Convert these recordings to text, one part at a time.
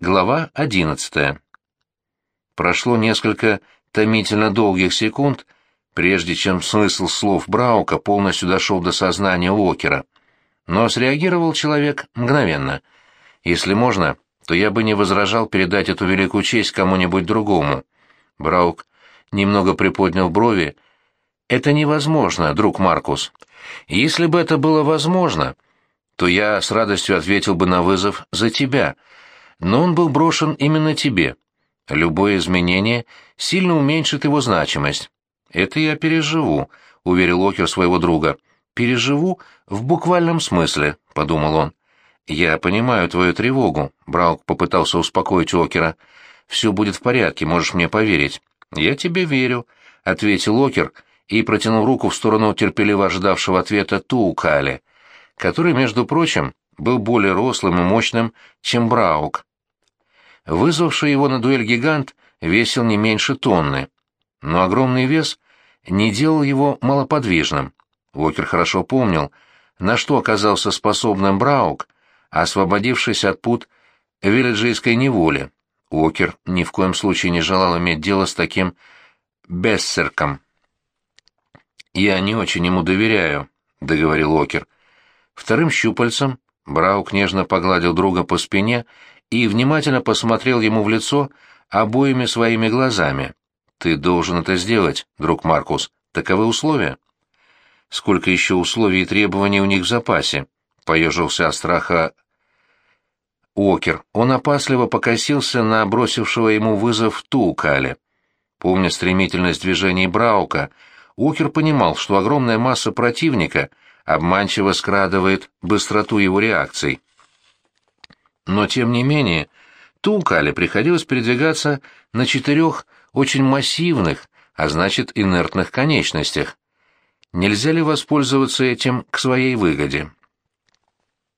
Глава одиннадцатая. Прошло несколько томительно долгих секунд, прежде чем смысл слов Браука полностью дошел до сознания Уокера. Но среагировал человек мгновенно. Если можно, то я бы не возражал передать эту великую честь кому-нибудь другому. Браук немного приподнял брови. «Это невозможно, друг Маркус. Если бы это было возможно, то я с радостью ответил бы на вызов за тебя, но он был брошен именно тебе. Любое изменение сильно уменьшит его значимость. Это я переживу, — уверил Окер своего друга. «Переживу в буквальном смысле», — подумал он. «Я понимаю твою тревогу», — Браук попытался успокоить Окера. «Все будет в порядке, можешь мне поверить». «Я тебе верю», — ответил Окер и протянул руку в сторону терпеливо ожидавшего ответа Туукали, который, между прочим, был более рослым и мощным, чем Браук. Вызвавший его на дуэль гигант весил не меньше тонны, но огромный вес не делал его малоподвижным. Уокер хорошо помнил, на что оказался способным Браук, освободившись от пут вилледжийской неволи. Уокер ни в коем случае не желал иметь дело с таким бессерком. «Я не очень ему доверяю», — договорил Окер. Вторым щупальцем Браук нежно погладил друга по спине и внимательно посмотрел ему в лицо обоими своими глазами. «Ты должен это сделать, друг Маркус. Таковы условия». «Сколько еще условий и требований у них в запасе?» — поежился от страха Окер. Он опасливо покосился на бросившего ему вызов Туукале. Помня стремительность движений Браука, Окер понимал, что огромная масса противника обманчиво скрадывает быстроту его реакций. Но, тем не менее, Туукале приходилось передвигаться на четырех очень массивных, а значит инертных конечностях. Нельзя ли воспользоваться этим к своей выгоде?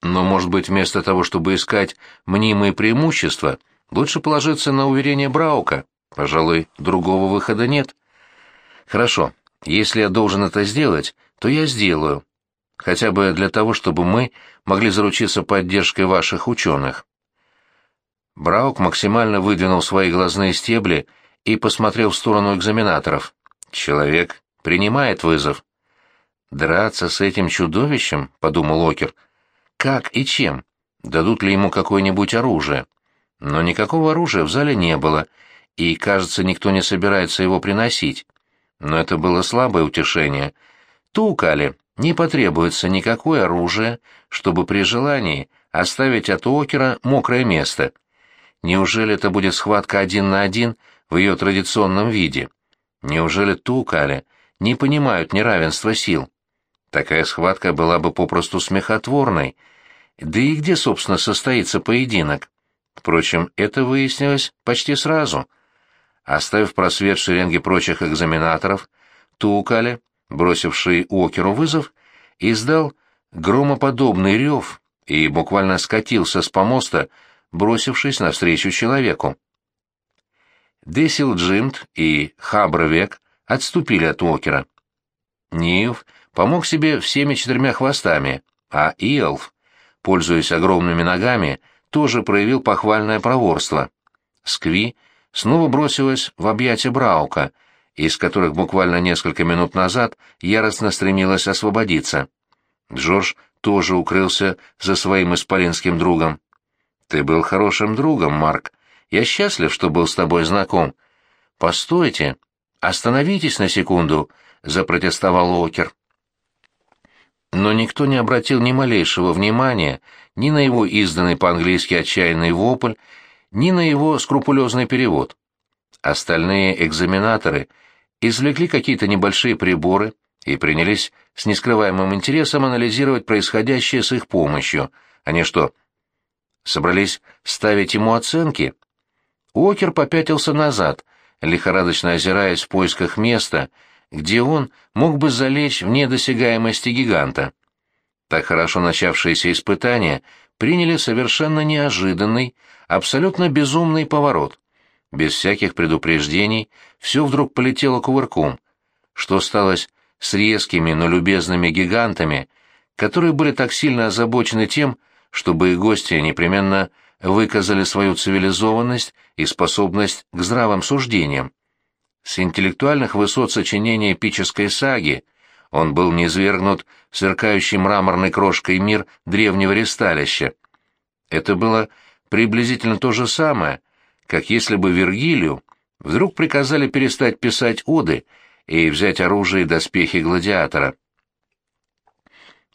Но, может быть, вместо того, чтобы искать мнимые преимущества, лучше положиться на уверение Браука. Пожалуй, другого выхода нет. Хорошо, если я должен это сделать, то я сделаю. Хотя бы для того, чтобы мы могли заручиться поддержкой ваших ученых. Браук максимально выдвинул свои глазные стебли и посмотрел в сторону экзаменаторов. Человек принимает вызов. «Драться с этим чудовищем?» — подумал Окер — как и чем? Дадут ли ему какое-нибудь оружие? Но никакого оружия в зале не было, и, кажется, никто не собирается его приносить. Но это было слабое утешение. Тукали не потребуется никакое оружие, чтобы при желании оставить от Окера мокрое место. Неужели это будет схватка один на один в ее традиционном виде? Неужели Тукали не понимают неравенства сил? Такая схватка была бы попросту смехотворной. Да и где, собственно, состоится поединок? Впрочем, это выяснилось почти сразу. Оставив просвет в шеренге прочих экзаменаторов, Туукали, бросивший Уокеру вызов, издал громоподобный рев и буквально скатился с помоста, бросившись навстречу человеку. Десил Джимт и Хабровек отступили от Уокера. Ниев помог себе всеми четырьмя хвостами, а Иэлф, пользуясь огромными ногами, тоже проявил похвальное проворство. Скви снова бросилась в объятия Браука, из которых буквально несколько минут назад яростно стремилась освободиться. Джордж тоже укрылся за своим исполинским другом. «Ты был хорошим другом, Марк. Я счастлив, что был с тобой знаком». «Постойте! Остановитесь на секунду!» — запротестовал Окер но никто не обратил ни малейшего внимания ни на его изданный по-английски отчаянный вопль, ни на его скрупулезный перевод. Остальные экзаменаторы извлекли какие-то небольшие приборы и принялись с нескрываемым интересом анализировать происходящее с их помощью. Они что, собрались ставить ему оценки? Уокер попятился назад, лихорадочно озираясь в поисках места, где он мог бы залечь в недосягаемости гиганта. Так хорошо начавшиеся испытания приняли совершенно неожиданный, абсолютно безумный поворот. Без всяких предупреждений все вдруг полетело кувырком. Что сталось с резкими, но любезными гигантами, которые были так сильно озабочены тем, чтобы их гости непременно выказали свою цивилизованность и способность к здравым суждениям. С интеллектуальных высот сочинения эпической саги он был низвергнут в сверкающий мраморной крошкой мир древнего ресталища. Это было приблизительно то же самое, как если бы Вергилию вдруг приказали перестать писать оды и взять оружие и доспехи гладиатора.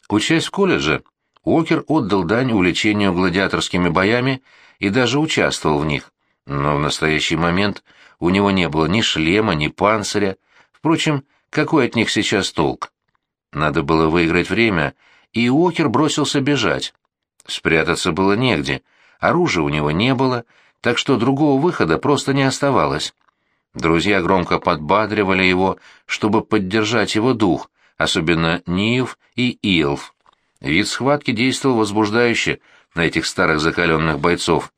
Учась в колледже, Уокер отдал дань увлечению гладиаторскими боями и даже участвовал в них, но в настоящий момент у него не было ни шлема, ни панциря. Впрочем, какой от них сейчас толк? Надо было выиграть время, и Уокер бросился бежать. Спрятаться было негде, оружия у него не было, так что другого выхода просто не оставалось. Друзья громко подбадривали его, чтобы поддержать его дух, особенно Ниев и Илф. Вид схватки действовал возбуждающе на этих старых закаленных бойцов.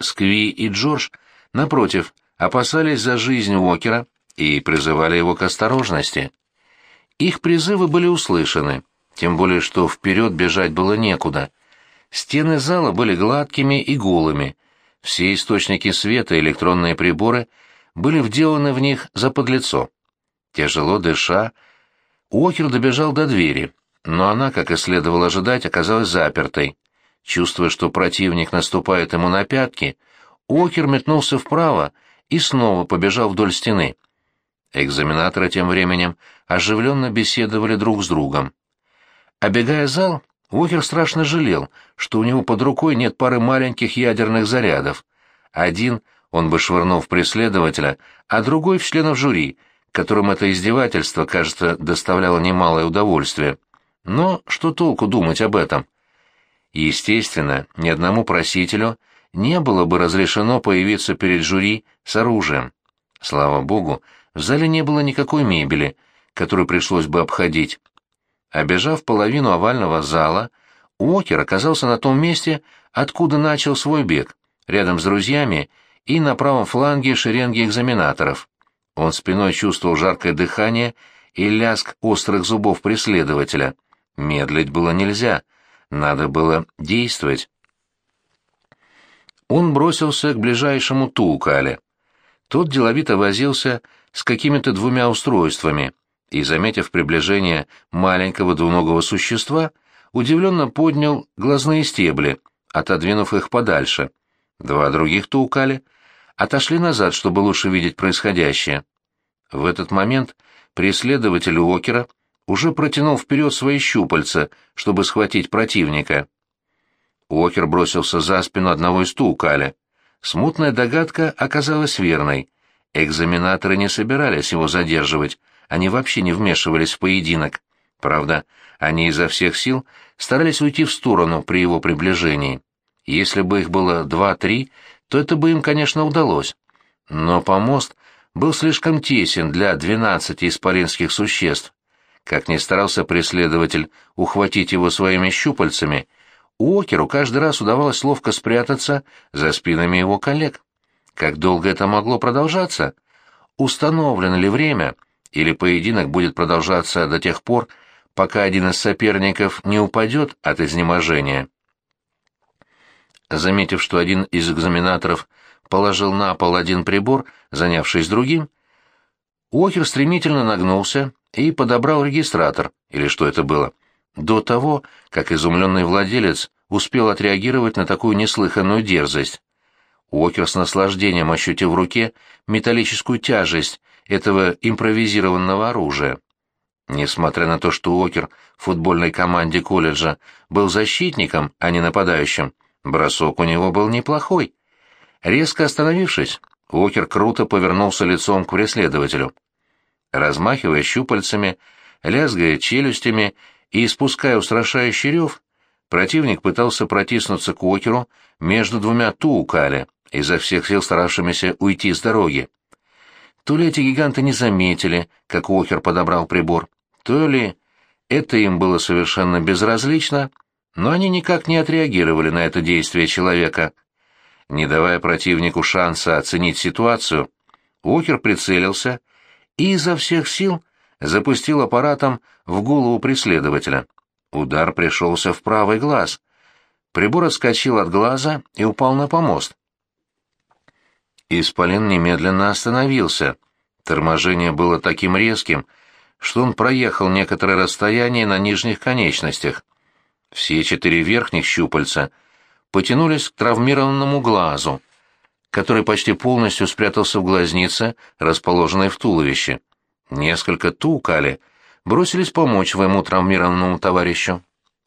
Скви и Джордж, напротив, опасались за жизнь Уокера и призывали его к осторожности. Их призывы были услышаны, тем более что вперед бежать было некуда. Стены зала были гладкими и голыми, все источники света и электронные приборы были вделаны в них за подлицо. Тяжело дыша, Уокер добежал до двери, но она, как и следовало ожидать, оказалась запертой. Чувствуя, что противник наступает ему на пятки, Уокер метнулся вправо и снова побежал вдоль стены. Экзаменаторы тем временем оживленно беседовали друг с другом. Обегая зал, Уокер страшно жалел, что у него под рукой нет пары маленьких ядерных зарядов. Один он бы швырнул в преследователя, а другой в членов жюри, которым это издевательство, кажется, доставляло немалое удовольствие. Но что толку думать об этом? Естественно, ни одному просителю не было бы разрешено появиться перед жюри с оружием. Слава богу, в зале не было никакой мебели, которую пришлось бы обходить. Обежав половину овального зала, Уокер оказался на том месте, откуда начал свой бег, рядом с друзьями и на правом фланге шеренги экзаменаторов. Он спиной чувствовал жаркое дыхание и лязг острых зубов преследователя. Медлить было нельзя, надо было действовать. Он бросился к ближайшему Туукале. Тот деловито возился с какими-то двумя устройствами — и, заметив приближение маленького двуногого существа, удивленно поднял глазные стебли, отодвинув их подальше. Два других таукали отошли назад, чтобы лучше видеть происходящее. В этот момент преследователь Уокера уже протянул вперед свои щупальца, чтобы схватить противника. Уокер бросился за спину одного из таукали. Смутная догадка оказалась верной. Экзаменаторы не собирались его задерживать, они вообще не вмешивались в поединок. Правда, они изо всех сил старались уйти в сторону при его приближении. Если бы их было два-три, то это бы им, конечно, удалось. Но помост был слишком тесен для двенадцати исполинских существ. Как ни старался преследователь ухватить его своими щупальцами, Уокеру каждый раз удавалось ловко спрятаться за спинами его коллег. Как долго это могло продолжаться? Установлено ли время, или поединок будет продолжаться до тех пор, пока один из соперников не упадет от изнеможения. Заметив, что один из экзаменаторов положил на пол один прибор, занявшись другим, Уокер стремительно нагнулся и подобрал регистратор, или что это было, до того, как изумленный владелец успел отреагировать на такую неслыханную дерзость. Уокер с наслаждением ощутил в руке металлическую тяжесть этого импровизированного оружия. Несмотря на то, что Уокер в футбольной команде колледжа был защитником, а не нападающим, бросок у него был неплохой. Резко остановившись, Уокер круто повернулся лицом к преследователю. Размахивая щупальцами, лязгая челюстями и испуская устрашающий рев, противник пытался протиснуться к Уокеру между двумя туукали, изо всех сил старавшимися уйти с дороги. То ли эти гиганты не заметили, как Уокер подобрал прибор, то ли это им было совершенно безразлично, но они никак не отреагировали на это действие человека. Не давая противнику шанса оценить ситуацию, Уокер прицелился и изо всех сил запустил аппаратом в голову преследователя. Удар пришелся в правый глаз. Прибор отскочил от глаза и упал на помост. Исполин немедленно остановился. Торможение было таким резким, что он проехал некоторое расстояние на нижних конечностях. Все четыре верхних щупальца потянулись к травмированному глазу, который почти полностью спрятался в глазнице, расположенной в туловище. Несколько тукали бросились помочь своему травмированному товарищу.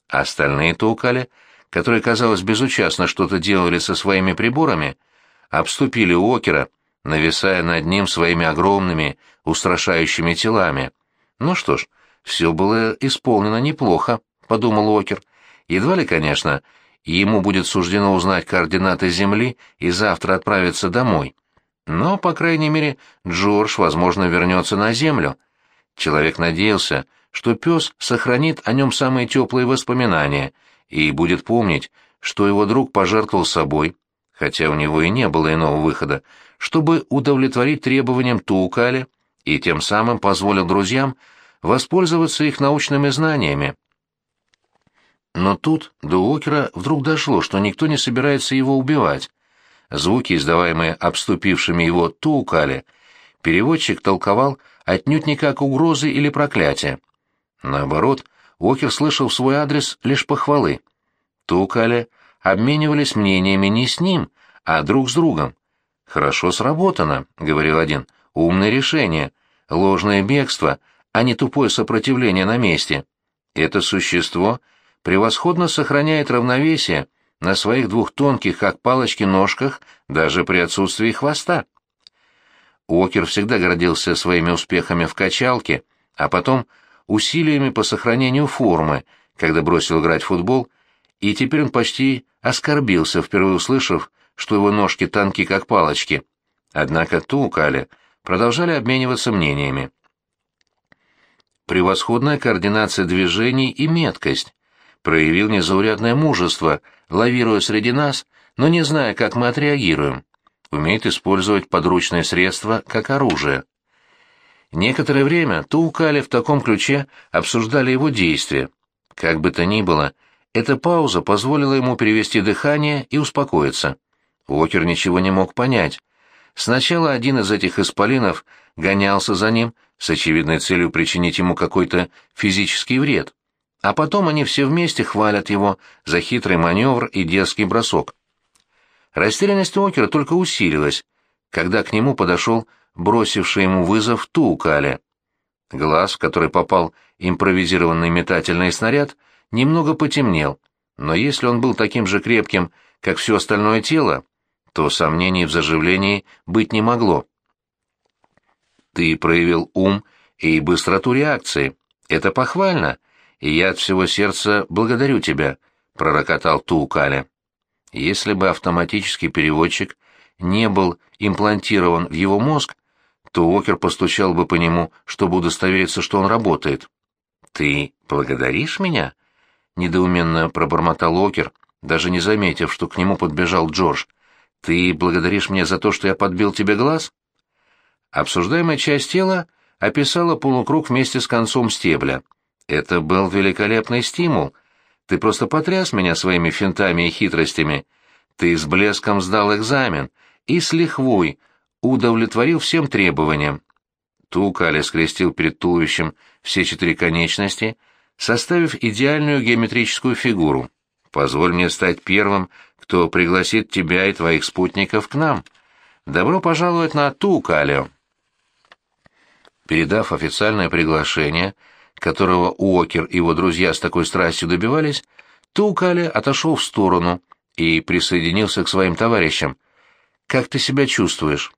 Остальные тукали, которые, казалось, безучастно что-то делали со своими приборами, обступили Окера, нависая над ним своими огромными, устрашающими телами. Ну что ж, все было исполнено неплохо, — подумал Окер. Едва ли, конечно, ему будет суждено узнать координаты Земли и завтра отправиться домой. Но, по крайней мере, Джордж, возможно, вернется на Землю. Человек надеялся, что пес сохранит о нем самые теплые воспоминания и будет помнить, что его друг пожертвовал собой, хотя у него и не было иного выхода, чтобы удовлетворить требованиям Туукали и тем самым позволил друзьям воспользоваться их научными знаниями. Но тут до Уокера вдруг дошло, что никто не собирается его убивать. Звуки, издаваемые обступившими его Туукали, переводчик толковал отнюдь не как угрозы или проклятия. Наоборот, Уокер слышал в свой адрес лишь похвалы. Туукали обменивались мнениями не с ним, а друг с другом. «Хорошо сработано», — говорил один, — «умное решение, ложное бегство, а не тупое сопротивление на месте. Это существо превосходно сохраняет равновесие на своих двух тонких, как палочки, ножках, даже при отсутствии хвоста. Уокер всегда гордился своими успехами в качалке, а потом усилиями по сохранению формы, когда бросил играть в футбол, и теперь он почти оскорбился, впервые услышав, что его ножки тонки, как палочки. Однако Туукали продолжали обмениваться мнениями. Превосходная координация движений и меткость. Проявил незаурядное мужество, лавируя среди нас, но не зная, как мы отреагируем. Умеет использовать подручные средства как оружие. Некоторое время Туукали в таком ключе обсуждали его действия. Как бы то ни было, эта пауза позволила ему перевести дыхание и успокоиться. Уокер ничего не мог понять. Сначала один из этих исполинов гонялся за ним с очевидной целью причинить ему какой-то физический вред, а потом они все вместе хвалят его за хитрый маневр и дерзкий бросок. Растерянность Уокера только усилилась, когда к нему подошел бросивший ему вызов Туукале. Глаз, в который попал импровизированный метательный снаряд, немного потемнел, но если он был таким же крепким, как все остальное тело, то сомнений в заживлении быть не могло. Ты проявил ум и быстроту реакции. Это похвально, и я от всего сердца благодарю тебя, — пророкотал Туукале. Если бы автоматический переводчик не был имплантирован в его мозг, то Уокер постучал бы по нему, чтобы удостовериться, что он работает. «Ты благодаришь меня?» — недоуменно пробормотал Уокер, даже не заметив, что к нему подбежал Джордж. «Ты благодаришь меня за то, что я подбил тебе глаз?» Обсуждаемая часть тела описала полукруг вместе с концом стебля. Это был великолепный стимул. Ты просто потряс меня своими финтами и хитростями. Ты с блеском сдал экзамен и с лихвой удовлетворил всем требованиям. Тукали скрестил перед туловищем все четыре конечности, составив идеальную геометрическую фигуру. «Позволь мне стать первым, кто пригласит тебя и твоих спутников к нам. Добро пожаловать на Тукалио!» Передав официальное приглашение, которого Уокер и его друзья с такой страстью добивались, Тукали отошел в сторону и присоединился к своим товарищам. «Как ты себя чувствуешь?»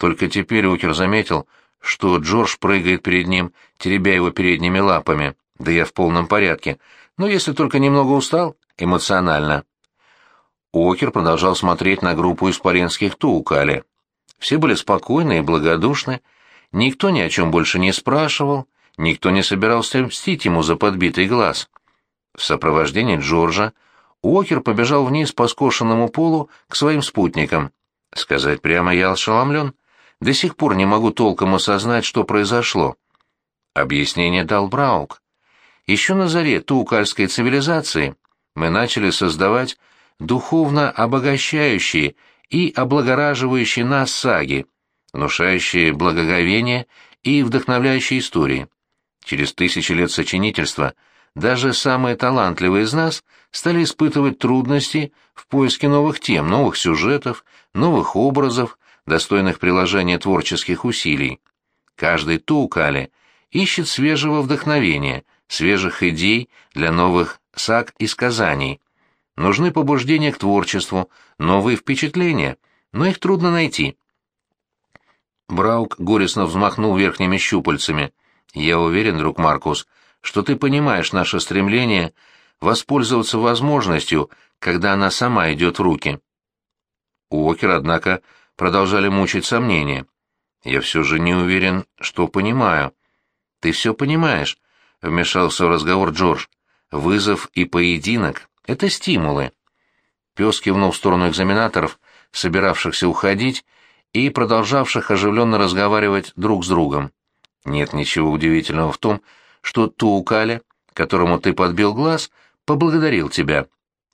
Только теперь Уокер заметил, что Джордж прыгает перед ним, теребя его передними лапами. Да я в полном порядке. Но если только немного устал, эмоционально. Уокер продолжал смотреть на группу испаринских Туукали. Все были спокойны и благодушны, Никто ни о чем больше не спрашивал, никто не собирался мстить ему за подбитый глаз. В сопровождении Джорджа Уокер побежал вниз по скошенному полу к своим спутникам. Сказать прямо, я ошеломлен. До сих пор не могу толком осознать, что произошло. Объяснение дал Браук. Еще на заре туукальской цивилизации мы начали создавать духовно обогащающие и облагораживающие нас саги, внушающие благоговение и вдохновляющие истории. Через тысячи лет сочинительства даже самые талантливые из нас стали испытывать трудности в поиске новых тем, новых сюжетов, новых образов, достойных приложения творческих усилий. Каждый Туукали ищет свежего вдохновения, свежих идей для новых саг и сказаний. Нужны побуждения к творчеству, новые впечатления, но их трудно найти. Браук горестно взмахнул верхними щупальцами. «Я уверен, друг Маркус, что ты понимаешь наше стремление воспользоваться возможностью, когда она сама идет в руки». Уокер, однако, продолжали мучить сомнения. «Я все же не уверен, что понимаю». «Ты все понимаешь», — вмешался в разговор Джордж. «Вызов и поединок — это стимулы». Пес кивнул в сторону экзаменаторов, собиравшихся уходить, и продолжавших оживленно разговаривать друг с другом. Нет ничего удивительного в том, что Туукаля, которому ты подбил глаз, поблагодарил тебя.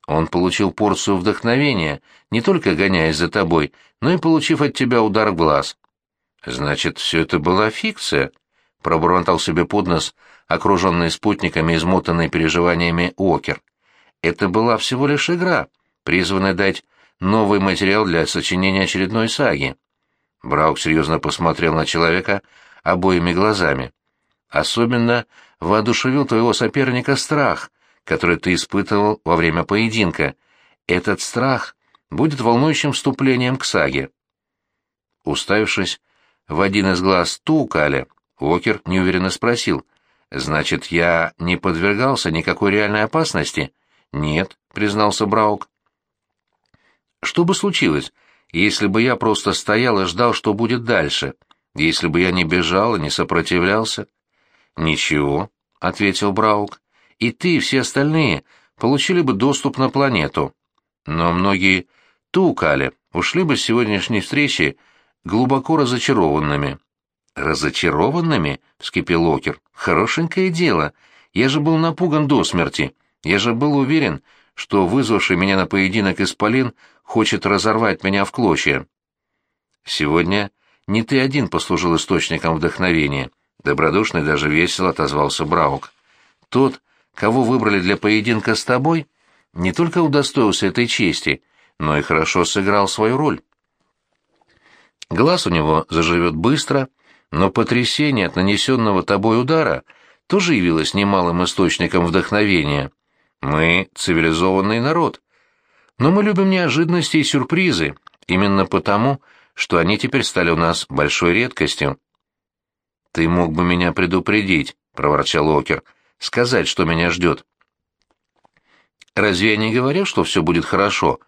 Он получил порцию вдохновения, не только гоняясь за тобой, но и получив от тебя удар в глаз. Значит, все это была фикция, пробормотал себе под нос, окруженный спутниками, измотанный переживаниями Уокер. Это была всего лишь игра, призванная дать новый материал для сочинения очередной саги. Браук серьезно посмотрел на человека обоими глазами. «Особенно воодушевил твоего соперника страх, который ты испытывал во время поединка. Этот страх будет волнующим вступлением к саге». Уставившись в один из глаз Тукаля, Уокер неуверенно спросил, «Значит, я не подвергался никакой реальной опасности?» «Нет», — признался Браук. «Что бы случилось, если бы я просто стоял и ждал, что будет дальше, если бы я не бежал и не сопротивлялся. Ничего, ответил Браук. И ты и все остальные получили бы доступ на планету. Но многие тукали, ушли бы с сегодняшней встречи глубоко разочарованными. Разочарованными? вскипел Окер. Хорошенькое дело. Я же был напуган до смерти. Я же был уверен, что вызвавший меня на поединок Исполин хочет разорвать меня в клочья. Сегодня не ты один послужил источником вдохновения, добродушный даже весело отозвался Браук. Тот, кого выбрали для поединка с тобой, не только удостоился этой чести, но и хорошо сыграл свою роль. Глаз у него заживет быстро, но потрясение от нанесенного тобой удара тоже явилось немалым источником вдохновения. Мы — цивилизованный народ. Но мы любим неожиданности и сюрпризы, именно потому, что они теперь стали у нас большой редкостью. «Ты мог бы меня предупредить», — проворчал Окер, — «сказать, что меня ждет». «Разве я не говорил, что все будет хорошо?»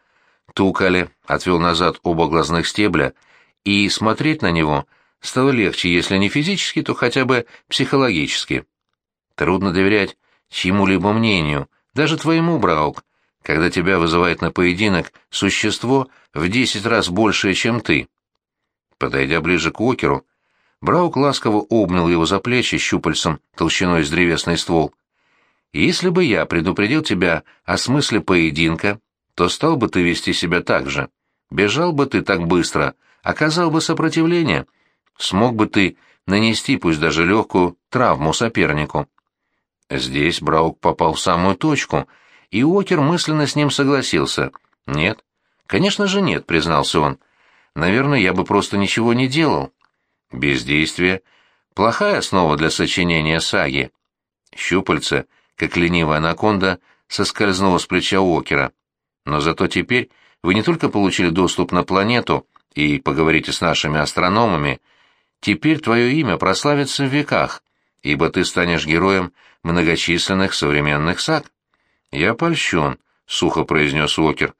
Тукали отвел назад оба глазных стебля, и смотреть на него стало легче, если не физически, то хотя бы психологически. Трудно доверять чьему-либо мнению, даже твоему, Браук, когда тебя вызывает на поединок существо в десять раз большее, чем ты. Подойдя ближе к Океру, Браук ласково обнял его за плечи щупальцем толщиной с древесный ствол. «Если бы я предупредил тебя о смысле поединка, то стал бы ты вести себя так же. Бежал бы ты так быстро, оказал бы сопротивление. Смог бы ты нанести, пусть даже легкую, травму сопернику». Здесь Браук попал в самую точку, и Уокер мысленно с ним согласился. «Нет». «Конечно же нет», — признался он. «Наверное, я бы просто ничего не делал». Бездействие — плохая основа для сочинения саги. Щупальце, как ленивая анаконда, соскользнуло с плеча Уокера. Но зато теперь вы не только получили доступ на планету и поговорите с нашими астрономами, теперь твое имя прославится в веках, ибо ты станешь героем многочисленных современных саг. «Я польщен», — сухо произнес Уокер.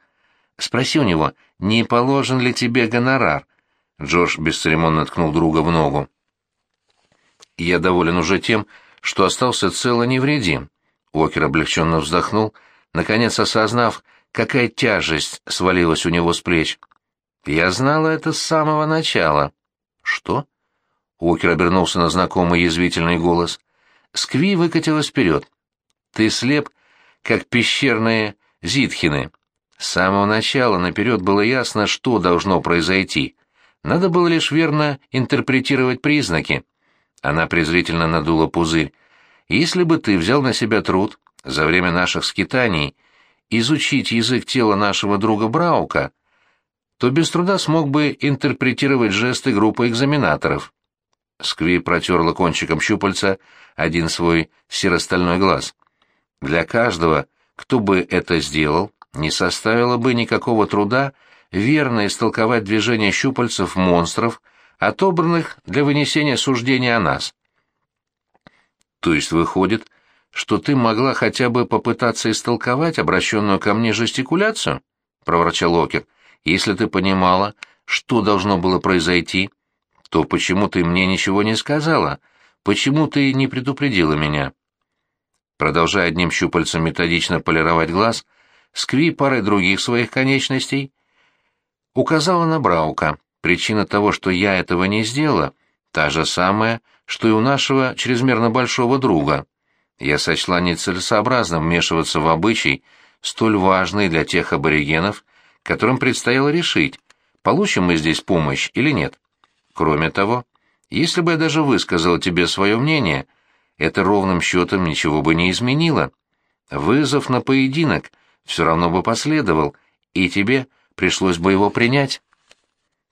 «Спроси у него, не положен ли тебе гонорар?» Джордж бесцеремонно ткнул друга в ногу. «Я доволен уже тем, что остался цел и невредим». Уокер облегченно вздохнул, наконец осознав, какая тяжесть свалилась у него с плеч. «Я знала это с самого начала». «Что?» Уокер обернулся на знакомый язвительный голос. Скви выкатилась вперед. «Ты слеп, как пещерные зитхины. С самого начала наперед было ясно, что должно произойти. Надо было лишь верно интерпретировать признаки. Она презрительно надула пузырь. «Если бы ты взял на себя труд за время наших скитаний изучить язык тела нашего друга Браука, то без труда смог бы интерпретировать жесты группы экзаменаторов». Скви протерла кончиком щупальца один свой серостальной глаз. «Для каждого, кто бы это сделал, не составило бы никакого труда верно истолковать движение щупальцев монстров, отобранных для вынесения суждения о нас. То есть выходит, что ты могла хотя бы попытаться истолковать обращенную ко мне жестикуляцию? — проворчал Окер. — Если ты понимала, что должно было произойти, то почему ты мне ничего не сказала? Почему ты не предупредила меня? Продолжая одним щупальцем методично полировать глаз, Скви парой других своих конечностей указала на Браука. Причина того, что я этого не сделала, та же самая, что и у нашего чрезмерно большого друга. Я сочла нецелесообразным вмешиваться в обычай, столь важный для тех аборигенов, которым предстояло решить, получим мы здесь помощь или нет. Кроме того, если бы я даже высказал тебе свое мнение, это ровным счетом ничего бы не изменило. Вызов на поединок все равно бы последовал, и тебе пришлось бы его принять.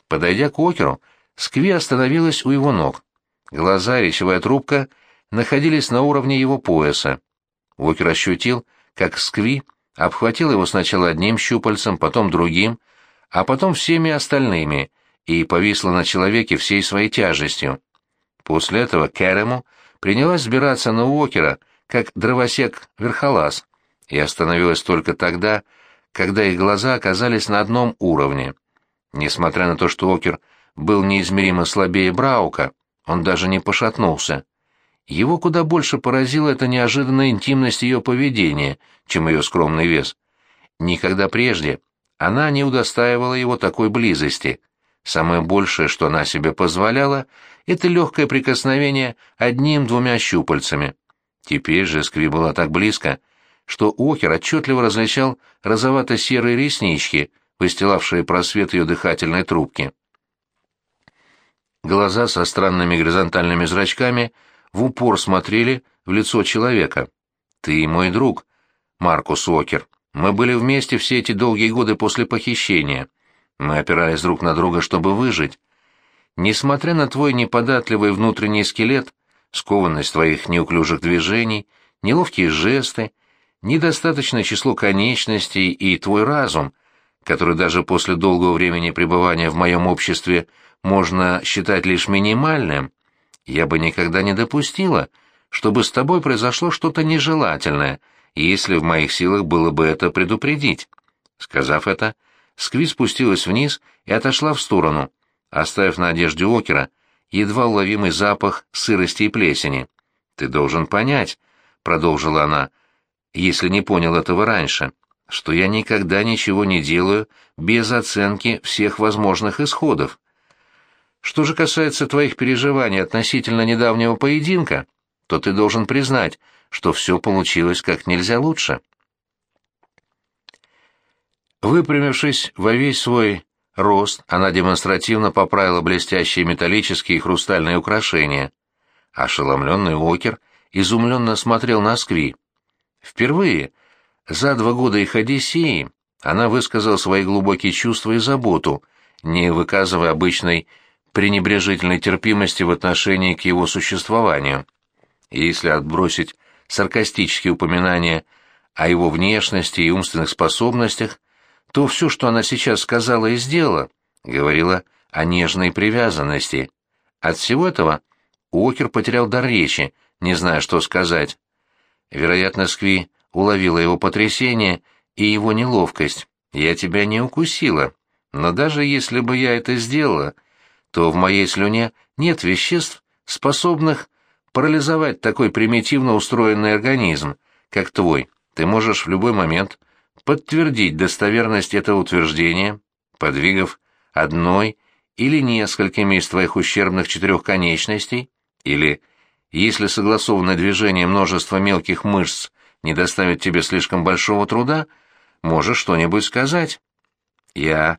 Подойдя к Океру, Скви остановилась у его ног. Глаза и речевая трубка находились на уровне его пояса. Окер ощутил, как Скви обхватил его сначала одним щупальцем, потом другим, а потом всеми остальными, и повисла на человеке всей своей тяжестью. После этого Кэрему принялась сбираться на Уокера, как дровосек-верхолаз, и остановилась только тогда, когда их глаза оказались на одном уровне. Несмотря на то, что Окер был неизмеримо слабее Браука, он даже не пошатнулся. Его куда больше поразила эта неожиданная интимность ее поведения, чем ее скромный вес. Никогда прежде она не удостаивала его такой близости. Самое большее, что она себе позволяла, это легкое прикосновение одним-двумя щупальцами. Теперь же Скви была так близко, что Окер отчетливо различал розовато-серые реснички, выстилавшие просвет ее дыхательной трубки. Глаза со странными горизонтальными зрачками в упор смотрели в лицо человека. «Ты мой друг, Маркус Окер. Мы были вместе все эти долгие годы после похищения. Мы опирались друг на друга, чтобы выжить. Несмотря на твой неподатливый внутренний скелет, скованность твоих неуклюжих движений, неловкие жесты, недостаточное число конечностей и твой разум, который даже после долгого времени пребывания в моем обществе можно считать лишь минимальным, я бы никогда не допустила, чтобы с тобой произошло что-то нежелательное, если в моих силах было бы это предупредить. Сказав это, Скви спустилась вниз и отошла в сторону, оставив на одежде Окера едва уловимый запах сырости и плесени. «Ты должен понять», — продолжила она, — если не понял этого раньше, что я никогда ничего не делаю без оценки всех возможных исходов. Что же касается твоих переживаний относительно недавнего поединка, то ты должен признать, что все получилось как нельзя лучше. Выпрямившись во весь свой рост, она демонстративно поправила блестящие металлические и хрустальные украшения. Ошеломленный Уокер изумленно смотрел на Скви. Впервые за два года их Одиссеи она высказала свои глубокие чувства и заботу, не выказывая обычной пренебрежительной терпимости в отношении к его существованию. Если отбросить саркастические упоминания о его внешности и умственных способностях, то все, что она сейчас сказала и сделала, говорила о нежной привязанности. От всего этого Уокер потерял дар речи, не зная, что сказать. Вероятно, Скви уловила его потрясение и его неловкость. «Я тебя не укусила, но даже если бы я это сделала, то в моей слюне нет веществ, способных парализовать такой примитивно устроенный организм, как твой. Ты можешь в любой момент подтвердить достоверность этого утверждения, подвигав одной или несколькими из твоих ущербных четырех конечностей, или если согласованное движение множества мелких мышц не доставит тебе слишком большого труда, можешь что-нибудь сказать. Я...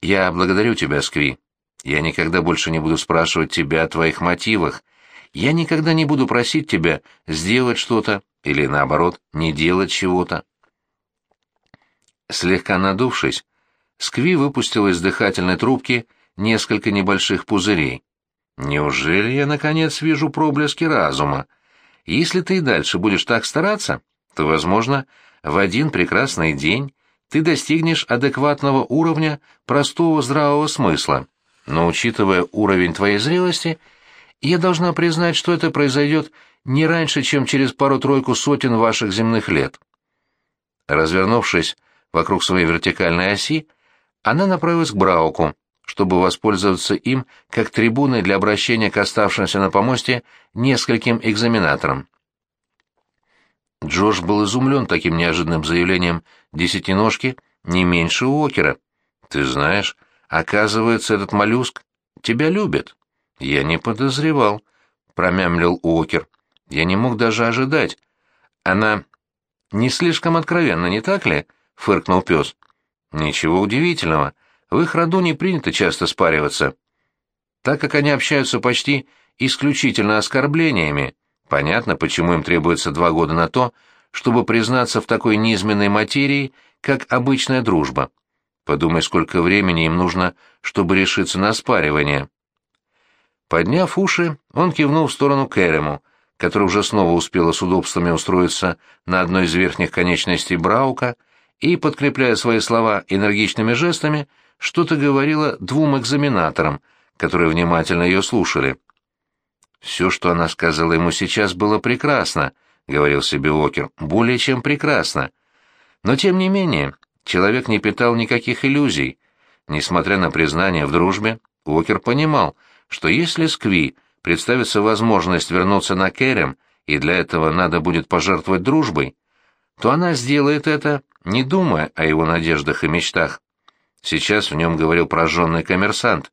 я благодарю тебя, Скви. Я никогда больше не буду спрашивать тебя о твоих мотивах. Я никогда не буду просить тебя сделать что-то или, наоборот, не делать чего-то. Слегка надувшись, Скви выпустил из дыхательной трубки несколько небольших пузырей. «Неужели я, наконец, вижу проблески разума? Если ты и дальше будешь так стараться, то, возможно, в один прекрасный день ты достигнешь адекватного уровня простого здравого смысла. Но, учитывая уровень твоей зрелости, я должна признать, что это произойдет не раньше, чем через пару-тройку сотен ваших земных лет». Развернувшись вокруг своей вертикальной оси, она направилась к Брауку, чтобы воспользоваться им как трибуной для обращения к оставшимся на помосте нескольким экзаменаторам. Джордж был изумлен таким неожиданным заявлением десятиножки не меньше Уокера. «Ты знаешь, оказывается, этот моллюск тебя любит». «Я не подозревал», — промямлил Уокер. «Я не мог даже ожидать. Она не слишком откровенна, не так ли?» — фыркнул пес. «Ничего удивительного. В их роду не принято часто спариваться. Так как они общаются почти исключительно оскорблениями, понятно, почему им требуется два года на то, чтобы признаться в такой низменной материи, как обычная дружба. Подумай, сколько времени им нужно, чтобы решиться на спаривание. Подняв уши, он кивнул в сторону Кэрему, который уже снова успела с удобствами устроиться на одной из верхних конечностей Браука и, подкрепляя свои слова энергичными жестами, что-то говорила двум экзаменаторам, которые внимательно ее слушали. «Все, что она сказала ему сейчас, было прекрасно», — говорил себе Уокер, — «более чем прекрасно». Но, тем не менее, человек не питал никаких иллюзий. Несмотря на признание в дружбе, Уокер понимал, что если Скви представится возможность вернуться на Керем, и для этого надо будет пожертвовать дружбой, то она сделает это, не думая о его надеждах и мечтах. Сейчас в нем говорил прожженный коммерсант,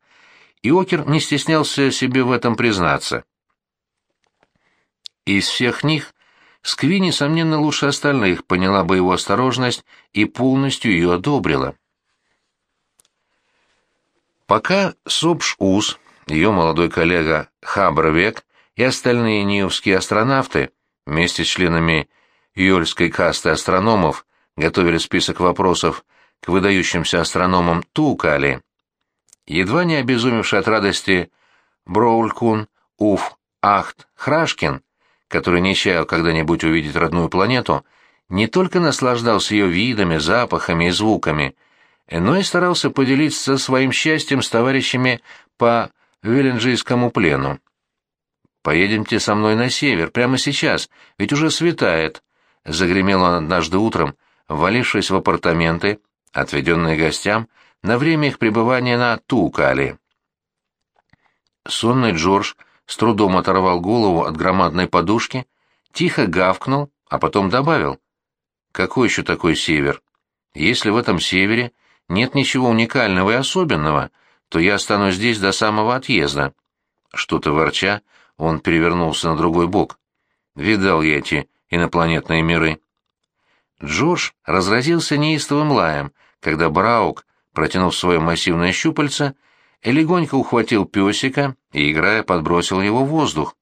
и Окер не стеснялся себе в этом признаться. Из всех них Скви, несомненно, лучше остальных поняла бы его осторожность и полностью ее одобрила. Пока Сопш-Ус, ее молодой коллега Хабровек и остальные ниевские астронавты вместе с членами Йольской касты астрономов готовили список вопросов к выдающимся астрономам Тукали. Едва не обезумевший от радости Броулькун Уф Ахт Храшкин, который не чаял когда-нибудь увидеть родную планету, не только наслаждался ее видами, запахами и звуками, но и старался поделиться своим счастьем с товарищами по Веленджийскому плену. «Поедемте со мной на север, прямо сейчас, ведь уже светает», — загремел он однажды утром, валившись в апартаменты, отведенные гостям на время их пребывания на Тукали. Сонный Джордж с трудом оторвал голову от громадной подушки, тихо гавкнул, а потом добавил. «Какой еще такой север? Если в этом севере нет ничего уникального и особенного, то я останусь здесь до самого отъезда». Что-то ворча, он перевернулся на другой бок. Видал я эти инопланетные миры. Джордж разразился неистовым лаем, когда Браук, протянув свое массивное щупальце, легонько ухватил песика и, играя, подбросил его в воздух.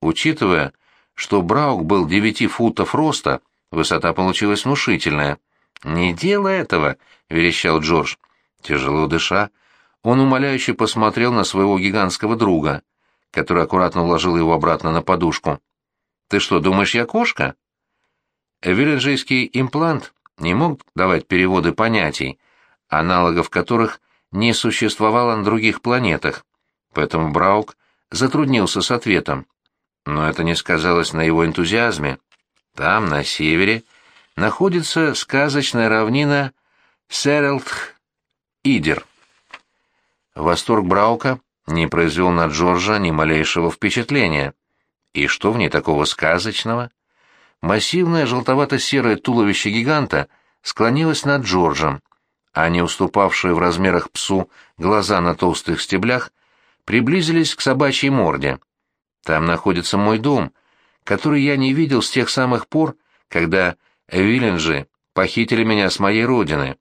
Учитывая, что Браук был девяти футов роста, высота получилась внушительная. «Не делай этого!» — верещал Джордж. Тяжело дыша, он умоляюще посмотрел на своего гигантского друга, который аккуратно уложил его обратно на подушку. «Ты что, думаешь, я кошка?» Виленджийский имплант не мог давать переводы понятий, аналогов которых не существовало на других планетах, поэтому Браук затруднился с ответом. Но это не сказалось на его энтузиазме. Там, на севере, находится сказочная равнина Серелтх-Идер. Восторг Браука не произвел на Джорджа ни малейшего впечатления. И что в ней такого сказочного? Массивное желтовато-серое туловище гиганта склонилось над Джорджем, а не уступавшие в размерах псу глаза на толстых стеблях приблизились к собачьей морде. Там находится мой дом, который я не видел с тех самых пор, когда Виллинджи похитили меня с моей родины.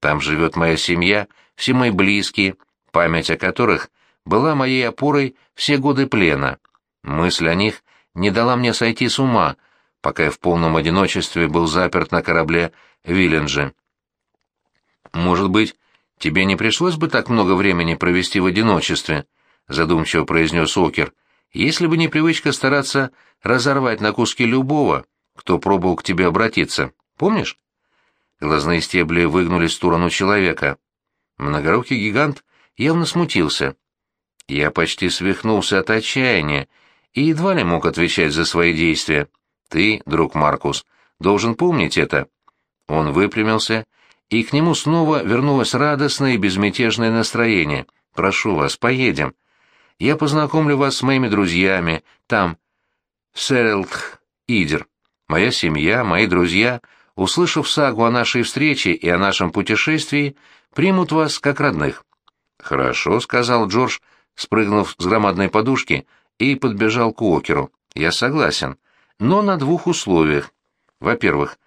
Там живет моя семья, все мои близкие, память о которых была моей опорой все годы плена. Мысль о них не дала мне сойти с ума, пока я в полном одиночестве был заперт на корабле Виллинджи. «Может быть, тебе не пришлось бы так много времени провести в одиночестве?» — задумчиво произнес Окер. «Если бы не привычка стараться разорвать на куски любого, кто пробовал к тебе обратиться. Помнишь?» Глазные стебли выгнулись в сторону человека. Многорукий гигант явно смутился. Я почти свихнулся от отчаяния и едва ли мог отвечать за свои действия. Ты, друг Маркус, должен помнить это. Он выпрямился, и к нему снова вернулось радостное и безмятежное настроение. Прошу вас, поедем. Я познакомлю вас с моими друзьями, там, в Серелтх, Идер. Моя семья, мои друзья, услышав сагу о нашей встрече и о нашем путешествии, примут вас как родных. «Хорошо», — сказал Джордж, спрыгнув с громадной подушки и подбежал к Уокеру. «Я согласен, но на двух условиях. Во-первых,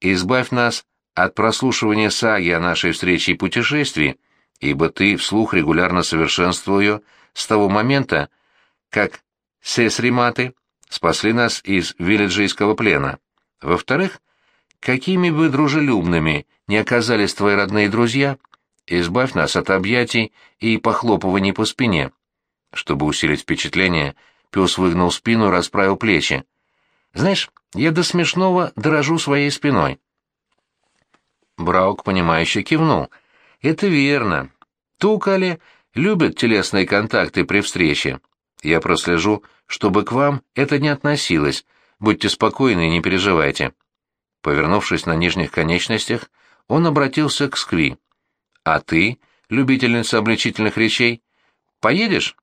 избавь нас от прослушивания саги о нашей встрече и путешествии, ибо ты вслух регулярно совершенствовал ее с того момента, как сесриматы спасли нас из вилледжийского плена. Во-вторых, какими бы дружелюбными ни оказались твои родные друзья, избавь нас от объятий и похлопываний по спине. Чтобы усилить впечатление, пес выгнул спину и расправил плечи. Знаешь, я до смешного дорожу своей спиной. Браук, понимающе кивнул. Это верно. Тукали любят телесные контакты при встрече. Я прослежу, чтобы к вам это не относилось. Будьте спокойны и не переживайте. Повернувшись на нижних конечностях, он обратился к Скви. «А ты, любительница обличительных речей, поедешь?»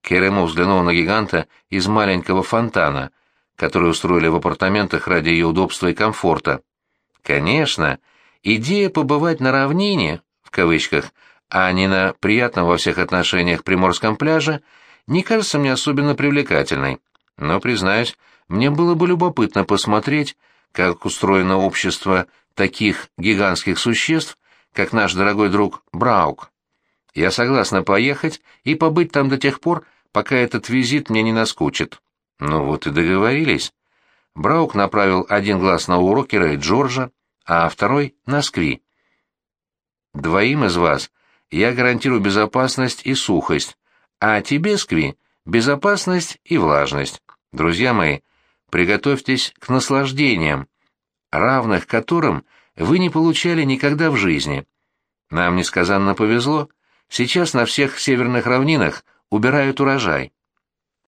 Керему взглянул на гиганта из маленького фонтана, который устроили в апартаментах ради ее удобства и комфорта. «Конечно, идея побывать на равнине, в кавычках, а не на приятном во всех отношениях приморском пляже, не кажется мне особенно привлекательной. Но, признаюсь, мне было бы любопытно посмотреть, как устроено общество таких гигантских существ, как наш дорогой друг Браук. Я согласна поехать и побыть там до тех пор, пока этот визит мне не наскучит. Ну вот и договорились. Браук направил один глаз на Урокера и Джорджа, а второй — на Скви. Двоим из вас я гарантирую безопасность и сухость, а тебе, Скви, безопасность и влажность. Друзья мои, приготовьтесь к наслаждениям, равных которым вы не получали никогда в жизни. Нам несказанно повезло. Сейчас на всех северных равнинах убирают урожай.